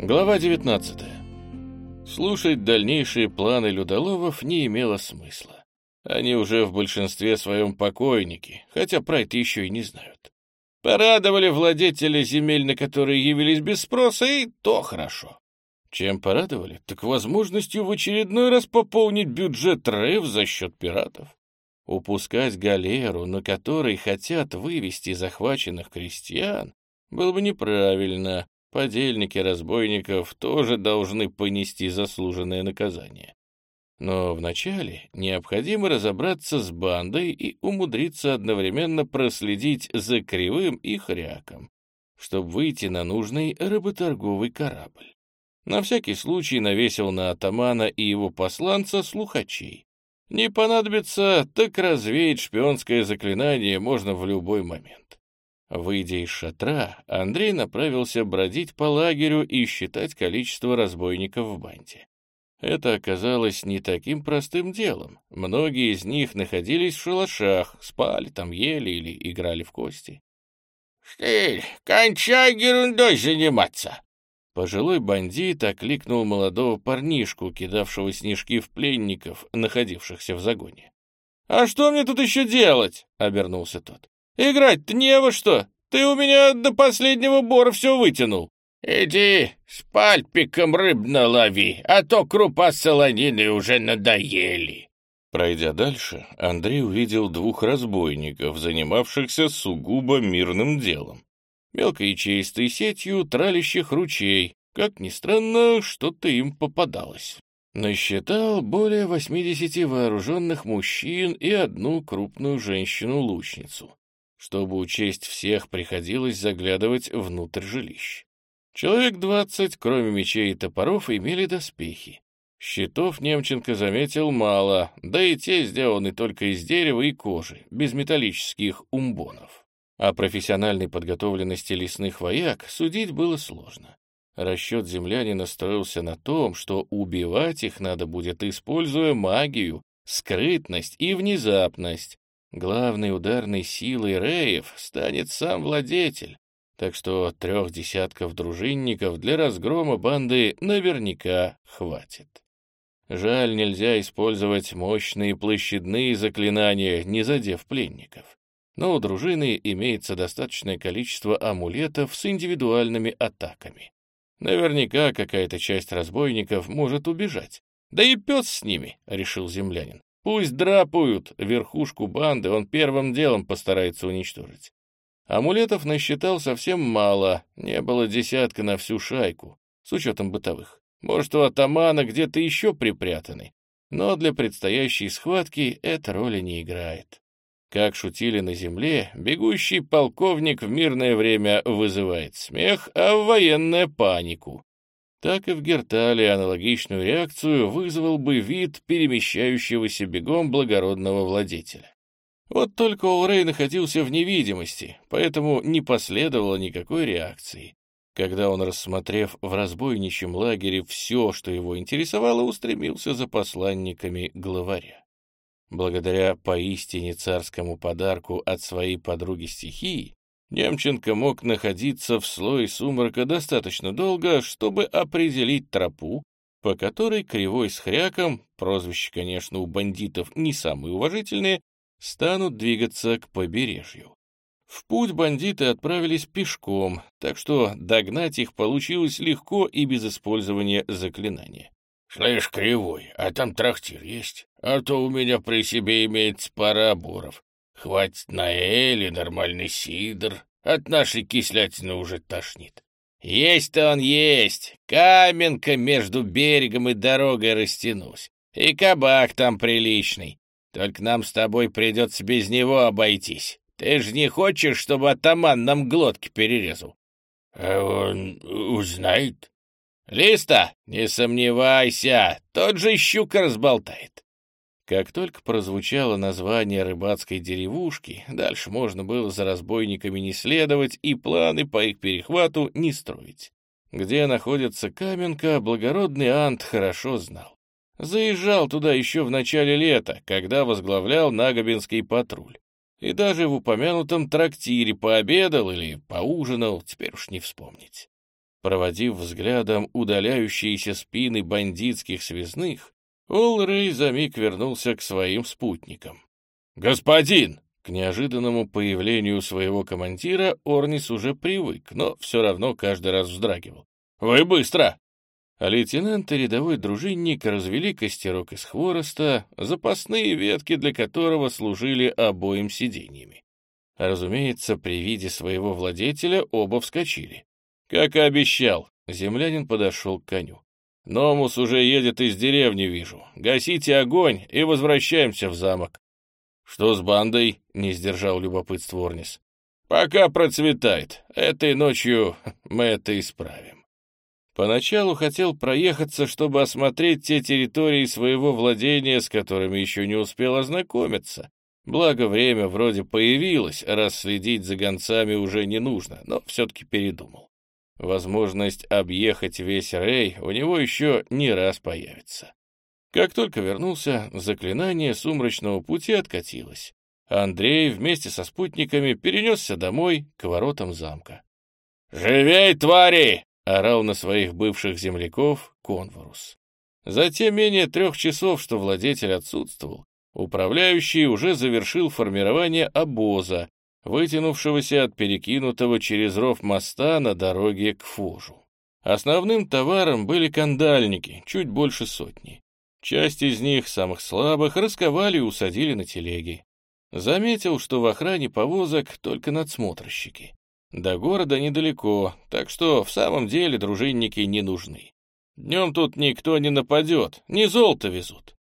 Глава 19. Слушать дальнейшие планы людоловов не имело смысла. Они уже в большинстве своем покойники, хотя про это еще и не знают. Порадовали владетели земель, на которые явились без спроса, и то хорошо. Чем порадовали? Так возможностью в очередной раз пополнить бюджет РЭФ за счет пиратов. Упускать галеру, на которой хотят вывести захваченных крестьян, было бы неправильно. Подельники разбойников тоже должны понести заслуженное наказание. Но вначале необходимо разобраться с бандой и умудриться одновременно проследить за Кривым и Хряком, чтобы выйти на нужный работорговый корабль. На всякий случай навесил на атамана и его посланца слухачей. Не понадобится, так развеять шпионское заклинание можно в любой момент. Выйдя из шатра, Андрей направился бродить по лагерю и считать количество разбойников в банде. Это оказалось не таким простым делом. Многие из них находились в шалашах, спали там, ели или играли в кости. «Штиль, кончай ерундой заниматься!» Пожилой бандит окликнул молодого парнишку, кидавшего снежки в пленников, находившихся в загоне. «А что мне тут еще делать?» — обернулся тот. «Играть-то не во что! Ты у меня до последнего бора все вытянул!» «Иди с пальпиком рыбно лови, а то крупа с солониной уже надоели!» Пройдя дальше, Андрей увидел двух разбойников, занимавшихся сугубо мирным делом мелкой чистой сетью тралящих ручей. Как ни странно, что-то им попадалось. Насчитал более 80 вооруженных мужчин и одну крупную женщину-лучницу. Чтобы учесть всех, приходилось заглядывать внутрь жилищ. Человек двадцать, кроме мечей и топоров, имели доспехи. Щитов Немченко заметил мало, да и те сделаны только из дерева и кожи, без металлических умбонов. О профессиональной подготовленности лесных вояк судить было сложно. Расчет землянина строился на том, что убивать их надо будет, используя магию, скрытность и внезапность. Главной ударной силой реев станет сам владетель, так что трех десятков дружинников для разгрома банды наверняка хватит. Жаль, нельзя использовать мощные площадные заклинания, не задев пленников но у дружины имеется достаточное количество амулетов с индивидуальными атаками. Наверняка какая-то часть разбойников может убежать. Да и пес с ними, — решил землянин. Пусть драпают, верхушку банды он первым делом постарается уничтожить. Амулетов насчитал совсем мало, не было десятка на всю шайку, с учетом бытовых. Может, у атамана где-то еще припрятаны, но для предстоящей схватки эта роли не играет. Как шутили на земле, бегущий полковник в мирное время вызывает смех, а в военное — панику. Так и в Гертале аналогичную реакцию вызвал бы вид перемещающегося бегом благородного владетеля. Вот только Олрей находился в невидимости, поэтому не последовало никакой реакции. Когда он, рассмотрев в разбойничьем лагере все, что его интересовало, устремился за посланниками главаря. Благодаря поистине царскому подарку от своей подруги стихии, Немченко мог находиться в слое сумрака достаточно долго, чтобы определить тропу, по которой Кривой с Хряком, прозвище, конечно, у бандитов не самые уважительные, станут двигаться к побережью. В путь бандиты отправились пешком, так что догнать их получилось легко и без использования заклинания. «Слышь, Кривой, а там трактир есть? А то у меня при себе имеется пара оборов. Хватит на эль нормальный сидр. От нашей кислятины уже тошнит». «Есть-то он есть. Каменка между берегом и дорогой растянулась. И кабак там приличный. Только нам с тобой придется без него обойтись. Ты же не хочешь, чтобы атаман нам глотки перерезал?» «А он узнает?» «Листа, не сомневайся, тот же щука разболтает». Как только прозвучало название рыбацкой деревушки, дальше можно было за разбойниками не следовать и планы по их перехвату не строить. Где находится Каменка, благородный Ант хорошо знал. Заезжал туда еще в начале лета, когда возглавлял Нагобинский патруль. И даже в упомянутом трактире пообедал или поужинал, теперь уж не вспомнить. Проводив взглядом удаляющиеся спины бандитских связных, Олрей за миг вернулся к своим спутникам. «Господин!» К неожиданному появлению своего командира Орнис уже привык, но все равно каждый раз вздрагивал. «Вы быстро!» А лейтенант и рядовой дружинник развели костерок из хвороста, запасные ветки для которого служили обоим сиденьями. Разумеется, при виде своего владетеля оба вскочили. Как и обещал, землянин подошел к коню. «Номус уже едет из деревни, вижу. Гасите огонь и возвращаемся в замок». «Что с бандой?» — не сдержал любопытство Орнис. «Пока процветает. Этой ночью мы это исправим». Поначалу хотел проехаться, чтобы осмотреть те территории своего владения, с которыми еще не успел ознакомиться. Благо, время вроде появилось, раз следить за гонцами уже не нужно, но все-таки передумал. Возможность объехать весь Рей у него еще не раз появится. Как только вернулся, заклинание сумрачного пути откатилось. Андрей вместе со спутниками перенесся домой к воротам замка. «Живей, твари!» — орал на своих бывших земляков Конворус. За те менее трех часов, что владетель отсутствовал, управляющий уже завершил формирование обоза, вытянувшегося от перекинутого через ров моста на дороге к Фужу. Основным товаром были кандальники, чуть больше сотни. Часть из них, самых слабых, расковали и усадили на телеги. Заметил, что в охране повозок только надсмотрщики. До города недалеко, так что в самом деле дружинники не нужны. Днем тут никто не нападет, не золото везут.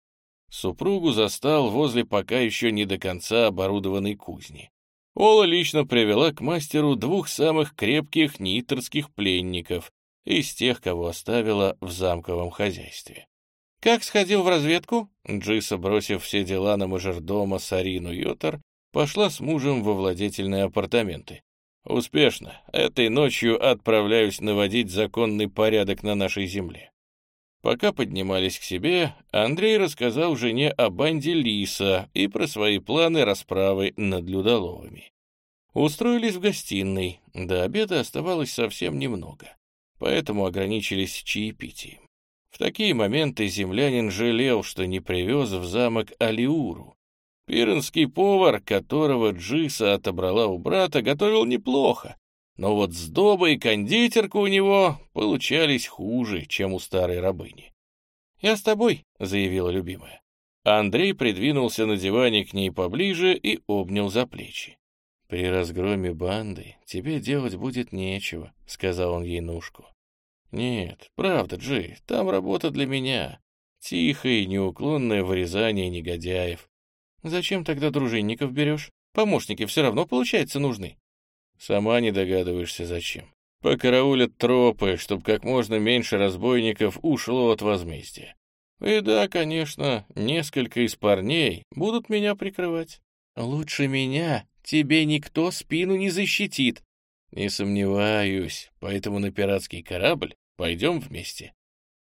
Супругу застал возле пока еще не до конца оборудованной кузни. Ола лично привела к мастеру двух самых крепких нитерских пленников из тех, кого оставила в замковом хозяйстве. «Как сходил в разведку?» Джиса, бросив все дела на мажордома Сарину Йотар, пошла с мужем во владетельные апартаменты. «Успешно. Этой ночью отправляюсь наводить законный порядок на нашей земле». Пока поднимались к себе, Андрей рассказал жене о банде Лиса и про свои планы расправы над Людоловыми. Устроились в гостиной, до обеда оставалось совсем немного, поэтому ограничились чаепитием. В такие моменты землянин жалел, что не привез в замок Алиуру. Пиренский повар, которого Джиса отобрала у брата, готовил неплохо, но вот сдоба и кондитерка у него получались хуже, чем у старой рабыни. «Я с тобой», — заявила любимая. Андрей придвинулся на диване к ней поближе и обнял за плечи. «При разгроме банды тебе делать будет нечего», — сказал он ей нушку. «Нет, правда, Джей, там работа для меня. Тихое и неуклонное вырезание негодяев. Зачем тогда дружинников берешь? Помощники все равно, получается, нужны». «Сама не догадываешься, зачем. Покараулят тропы, чтобы как можно меньше разбойников ушло от возмездия. И да, конечно, несколько из парней будут меня прикрывать. Лучше меня тебе никто спину не защитит. Не сомневаюсь, поэтому на пиратский корабль Пойдем вместе.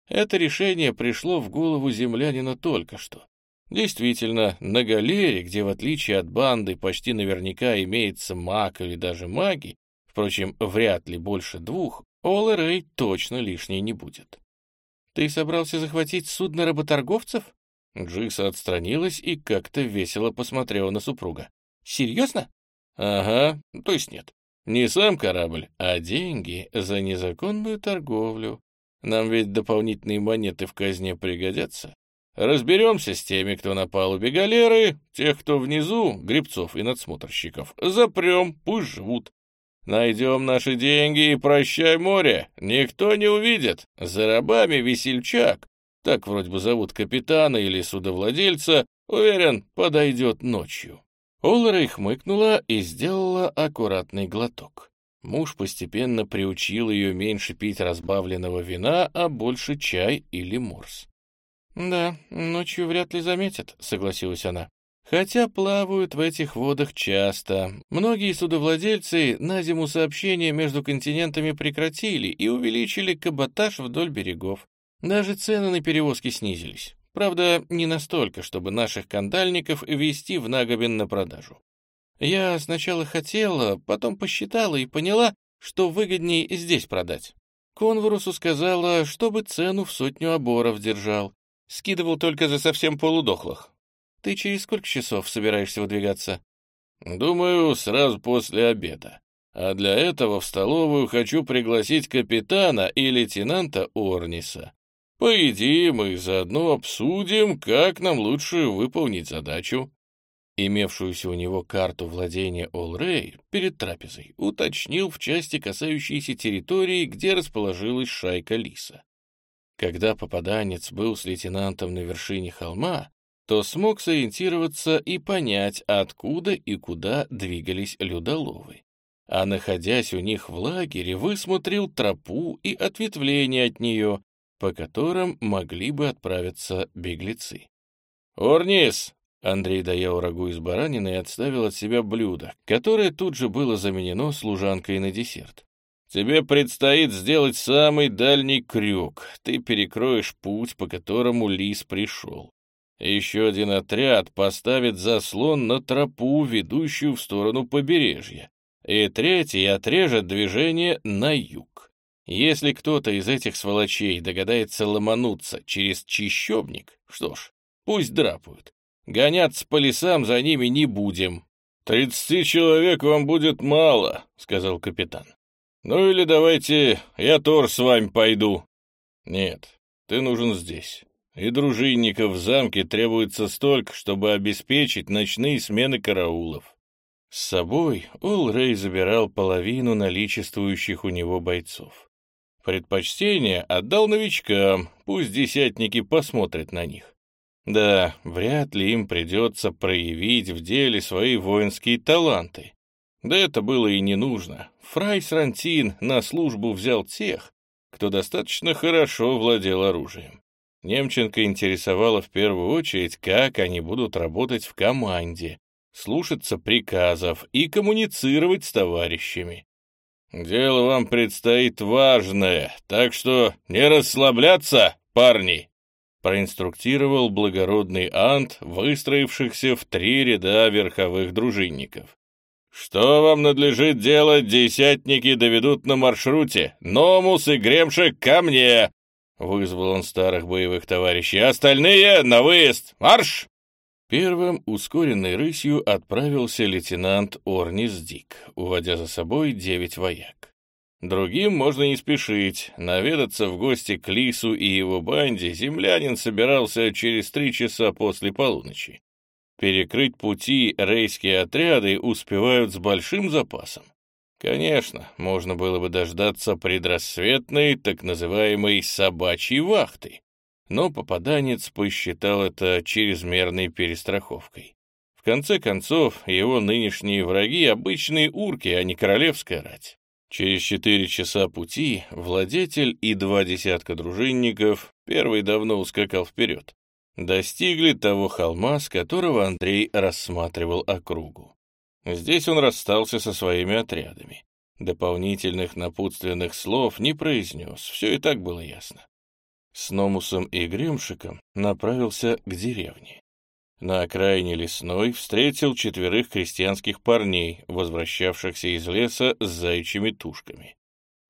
Это решение пришло в голову землянина только что. Действительно, на галере, где в отличие от банды почти наверняка имеется маг или даже маги, впрочем, вряд ли больше двух, Ола Рэй точно лишней не будет. «Ты собрался захватить судно работорговцев?» Джиса отстранилась и как-то весело посмотрела на супруга. «Серьезно?» «Ага, то есть нет. Не сам корабль, а деньги за незаконную торговлю. Нам ведь дополнительные монеты в казне пригодятся. Разберемся с теми, кто на палубе галеры, тех, кто внизу, грибцов и надсмотрщиков. Запрем, пусть живут. Найдем наши деньги и прощай море. Никто не увидит. За рабами весельчак, так вроде бы зовут капитана или судовладельца, уверен, подойдет ночью. Олрей хмыкнула и сделала аккуратный глоток. Муж постепенно приучил ее меньше пить разбавленного вина, а больше чай или морс. «Да, ночью вряд ли заметят», — согласилась она. «Хотя плавают в этих водах часто. Многие судовладельцы на зиму сообщения между континентами прекратили и увеличили каботаж вдоль берегов. Даже цены на перевозки снизились. Правда, не настолько, чтобы наших кандальников вести в Нагобин на продажу. Я сначала хотела, потом посчитала и поняла, что выгоднее здесь продать. Конворусу сказала, чтобы цену в сотню оборов держал. Скидывал только за совсем полудохлых. Ты через сколько часов собираешься выдвигаться? Думаю, сразу после обеда. А для этого в столовую хочу пригласить капитана и лейтенанта Орниса. Поедим и заодно обсудим, как нам лучше выполнить задачу. Имевшуюся у него карту владения Олрей перед трапезой уточнил в части, касающейся территории, где расположилась шайка Лиса. Когда попаданец был с лейтенантом на вершине холма, то смог сориентироваться и понять, откуда и куда двигались людоловы а, находясь у них в лагере, высмотрел тропу и ответвление от нее, по которым могли бы отправиться беглецы. «Орнис!» — Андрей доел рагу из баранины и отставил от себя блюдо, которое тут же было заменено служанкой на десерт. «Тебе предстоит сделать самый дальний крюк. Ты перекроешь путь, по которому лис пришел. Еще один отряд поставит заслон на тропу, ведущую в сторону побережья и третий отрежет движение на юг. Если кто-то из этих сволочей догадается ломануться через чищобник, что ж, пусть драпают. Гоняться по лесам за ними не будем. «Тридцати человек вам будет мало», — сказал капитан. «Ну или давайте я тоже с вами пойду». «Нет, ты нужен здесь. И дружинников в замке требуется столько, чтобы обеспечить ночные смены караулов. С собой Улрей забирал половину наличествующих у него бойцов. Предпочтение отдал новичкам, пусть десятники посмотрят на них. Да, вряд ли им придется проявить в деле свои воинские таланты. Да это было и не нужно. Фрай Срантин на службу взял тех, кто достаточно хорошо владел оружием. Немченко интересовало в первую очередь, как они будут работать в команде, слушаться приказов и коммуницировать с товарищами. Дело вам предстоит важное, так что не расслабляться, парни!» проинструктировал благородный Ант, выстроившихся в три ряда верховых дружинников. «Что вам надлежит делать, десятники доведут на маршруте? Номус и Гремшик ко мне!» Вызвал он старых боевых товарищей. «Остальные на выезд! Марш!» Первым ускоренной рысью отправился лейтенант Орнис Дик, уводя за собой девять вояк. Другим можно не спешить. Наведаться в гости к Лису и его банде землянин собирался через три часа после полуночи. Перекрыть пути рейские отряды успевают с большим запасом. Конечно, можно было бы дождаться предрассветной, так называемой «собачьей вахты», но попаданец посчитал это чрезмерной перестраховкой. В конце концов, его нынешние враги — обычные урки, а не королевская рать. Через четыре часа пути владетель и два десятка дружинников, первый давно ускакал вперед, достигли того холма, с которого Андрей рассматривал округу. Здесь он расстался со своими отрядами. Дополнительных напутственных слов не произнес, все и так было ясно с Номусом и Гремшиком направился к деревне. На окраине лесной встретил четверых крестьянских парней, возвращавшихся из леса с заячьими тушками.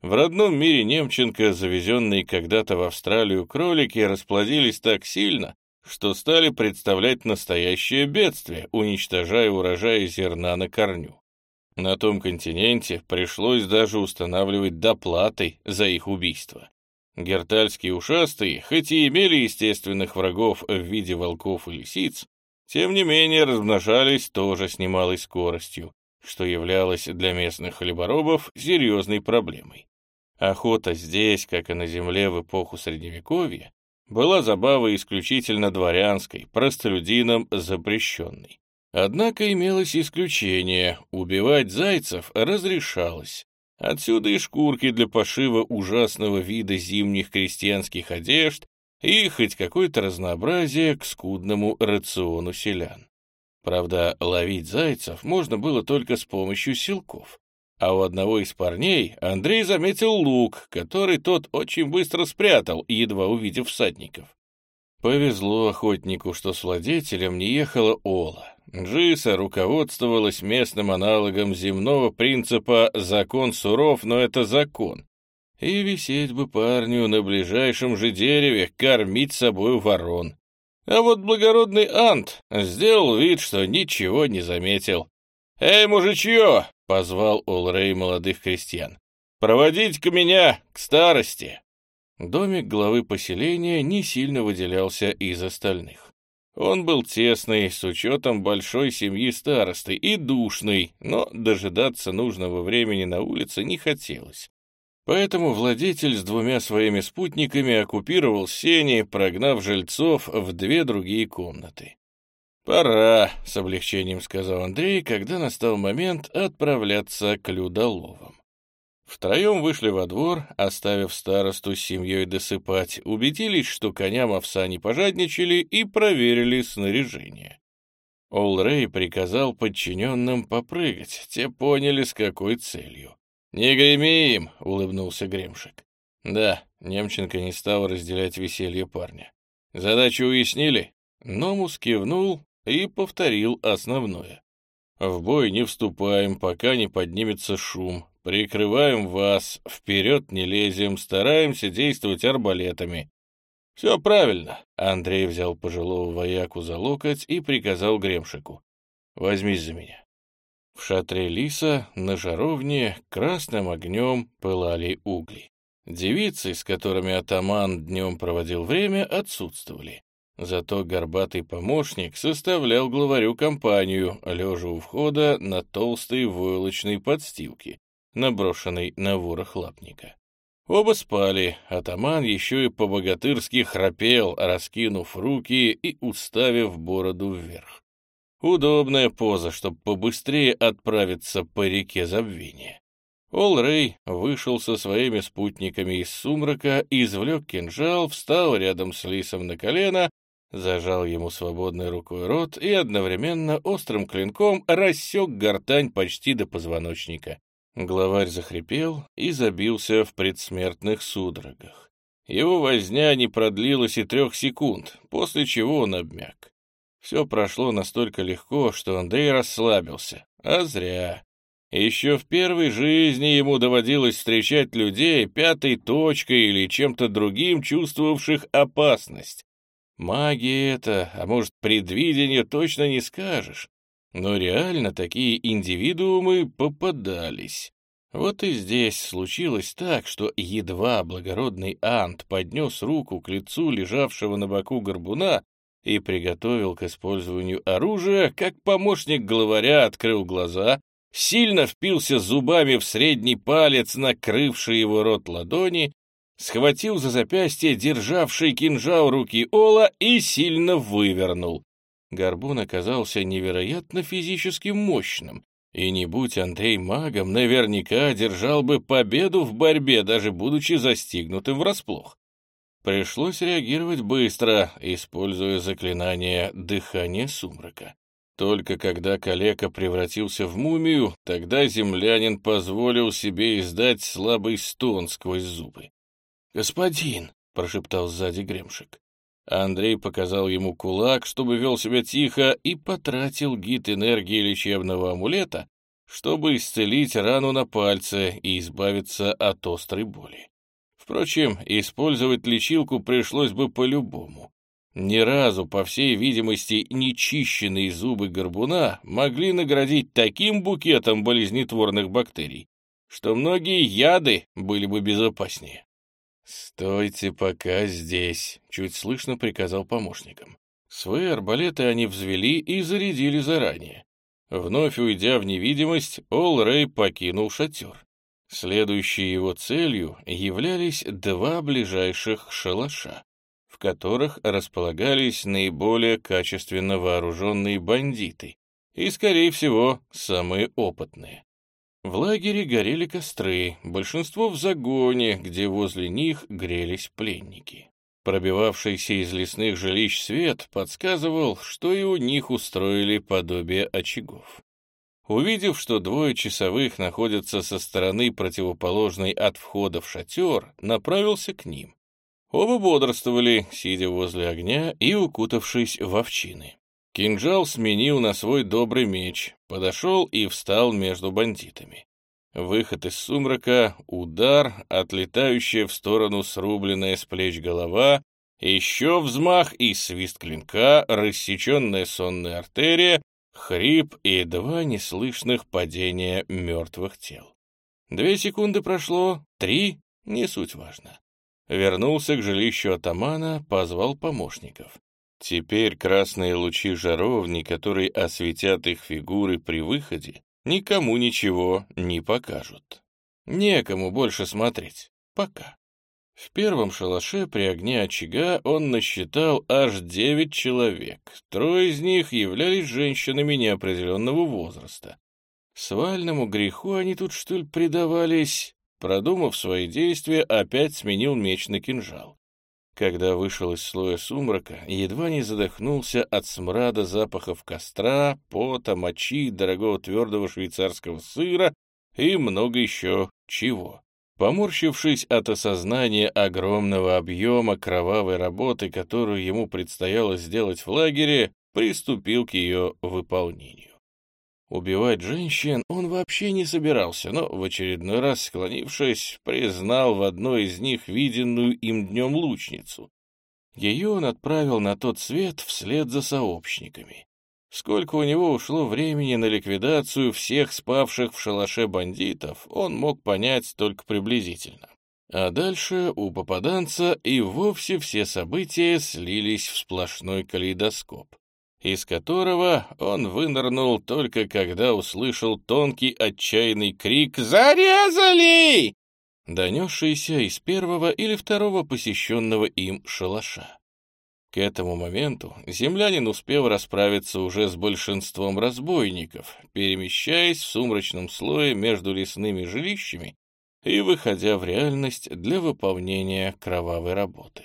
В родном мире Немченко, завезенные когда-то в Австралию кролики, расплодились так сильно, что стали представлять настоящее бедствие, уничтожая урожаи зерна на корню. На том континенте пришлось даже устанавливать доплаты за их убийство. Гертальские ушастые, хоть и имели естественных врагов в виде волков и лисиц, тем не менее размножались тоже с немалой скоростью, что являлось для местных хлеборобов серьезной проблемой. Охота здесь, как и на земле в эпоху Средневековья, была забавой исключительно дворянской, простолюдинам запрещенной. Однако имелось исключение — убивать зайцев разрешалось, Отсюда и шкурки для пошива ужасного вида зимних крестьянских одежд и хоть какое-то разнообразие к скудному рациону селян. Правда, ловить зайцев можно было только с помощью силков. А у одного из парней Андрей заметил лук, который тот очень быстро спрятал, едва увидев всадников. Повезло охотнику, что с владетелем не ехала Ола. Джиса руководствовалась местным аналогом земного принципа «закон суров, но это закон». И висеть бы парню на ближайшем же дереве, кормить собою ворон. А вот благородный Ант сделал вид, что ничего не заметил. «Эй, мужичье!» — позвал Олрей молодых крестьян. «Проводите-ка меня к старости!» Домик главы поселения не сильно выделялся из остальных. Он был тесный, с учетом большой семьи старосты, и душный, но дожидаться нужного времени на улице не хотелось. Поэтому владетель с двумя своими спутниками оккупировал сени, прогнав жильцов в две другие комнаты. «Пора», — с облегчением сказал Андрей, когда настал момент отправляться к Людоловым. Втроем вышли во двор, оставив старосту с семьей досыпать, убедились, что коням овса не пожадничали и проверили снаряжение. Олрей приказал подчиненным попрыгать, те поняли, с какой целью. «Не греми им!» — улыбнулся Гремшик. Да, Немченко не стал разделять веселье парня. «Задачу уяснили?» Номус кивнул и повторил основное. «В бой не вступаем, пока не поднимется шум. Прикрываем вас, вперед не лезем, стараемся действовать арбалетами». «Все правильно», — Андрей взял пожилого вояку за локоть и приказал Гремшику. «Возьмись за меня». В шатре лиса на жаровне красным огнем пылали угли. Девицы, с которыми атаман днем проводил время, отсутствовали. Зато горбатый помощник составлял главарю компанию, лежа у входа на толстой войлочной подстилке, наброшенной на ворох лапника. Оба спали, атаман еще и по-богатырски храпел, раскинув руки и уставив бороду вверх. Удобная поза, чтобы побыстрее отправиться по реке забвения. Ол-Рей вышел со своими спутниками из сумрака, извлек кинжал, встал рядом с Лисом на колено зажал ему свободной рукой рот и одновременно острым клинком рассек гортань почти до позвоночника. Главарь захрипел и забился в предсмертных судорогах. Его возня не продлилась и трех секунд, после чего он обмяк. Все прошло настолько легко, что Андрей расслабился, а зря. Еще в первой жизни ему доводилось встречать людей пятой точкой или чем-то другим, чувствовавших опасность. Магия это, а может, предвидение, точно не скажешь. Но реально такие индивидуумы попадались. Вот и здесь случилось так, что едва благородный Ант поднес руку к лицу лежавшего на боку горбуна и приготовил к использованию оружия, как помощник главаря открыл глаза, сильно впился зубами в средний палец, накрывший его рот ладони, схватил за запястье державший кинжал руки Ола и сильно вывернул. Горбун оказался невероятно физически мощным, и не будь Андрей магом, наверняка держал бы победу в борьбе, даже будучи застигнутым врасплох. Пришлось реагировать быстро, используя заклинание «Дыхание сумрака». Только когда калека превратился в мумию, тогда землянин позволил себе издать слабый стон сквозь зубы. «Господин!» — прошептал сзади Гремшик. Андрей показал ему кулак, чтобы вел себя тихо, и потратил гид энергии лечебного амулета, чтобы исцелить рану на пальце и избавиться от острой боли. Впрочем, использовать лечилку пришлось бы по-любому. Ни разу, по всей видимости, нечищенные зубы горбуна могли наградить таким букетом болезнетворных бактерий, что многие яды были бы безопаснее. «Стойте пока здесь», — чуть слышно приказал помощникам. Свои арбалеты они взвели и зарядили заранее. Вновь уйдя в невидимость, Ол Рэй покинул шатер. Следующей его целью являлись два ближайших шалаша, в которых располагались наиболее качественно вооруженные бандиты и, скорее всего, самые опытные. В лагере горели костры, большинство в загоне, где возле них грелись пленники. Пробивавшийся из лесных жилищ свет подсказывал, что и у них устроили подобие очагов. Увидев, что двое часовых находятся со стороны противоположной от входа в шатер, направился к ним. Оба бодрствовали, сидя возле огня и укутавшись в овчины. Кинжал сменил на свой добрый меч, подошел и встал между бандитами. Выход из сумрака, удар, отлетающая в сторону срубленная с плеч голова, еще взмах и свист клинка, рассеченная сонная артерия, хрип и два неслышных падения мертвых тел. Две секунды прошло, три, не суть важно. Вернулся к жилищу атамана, позвал помощников. Теперь красные лучи жаровни, которые осветят их фигуры при выходе, никому ничего не покажут. Некому больше смотреть. Пока. В первом шалаше при огне очага он насчитал аж девять человек. Трое из них являлись женщинами неопределенного возраста. Свальному греху они тут, что ли, предавались? Продумав свои действия, опять сменил меч на кинжал. Когда вышел из слоя сумрака, едва не задохнулся от смрада запахов костра, пота, мочи, дорогого твердого швейцарского сыра и много еще чего. Поморщившись от осознания огромного объема кровавой работы, которую ему предстояло сделать в лагере, приступил к ее выполнению. Убивать женщин он вообще не собирался, но в очередной раз склонившись, признал в одной из них виденную им днем лучницу. Ее он отправил на тот свет вслед за сообщниками. Сколько у него ушло времени на ликвидацию всех спавших в шалаше бандитов, он мог понять только приблизительно. А дальше у попаданца и вовсе все события слились в сплошной калейдоскоп из которого он вынырнул только когда услышал тонкий отчаянный крик «Зарезали!», донесшийся из первого или второго посещенного им шалаша. К этому моменту землянин успел расправиться уже с большинством разбойников, перемещаясь в сумрачном слое между лесными жилищами и выходя в реальность для выполнения кровавой работы.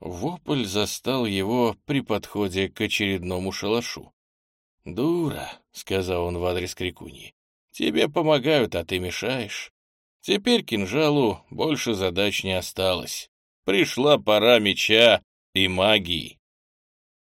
Вопль застал его при подходе к очередному шалашу. «Дура», — сказал он в адрес Крикуньи, — «тебе помогают, а ты мешаешь. Теперь кинжалу больше задач не осталось. Пришла пора меча и магии».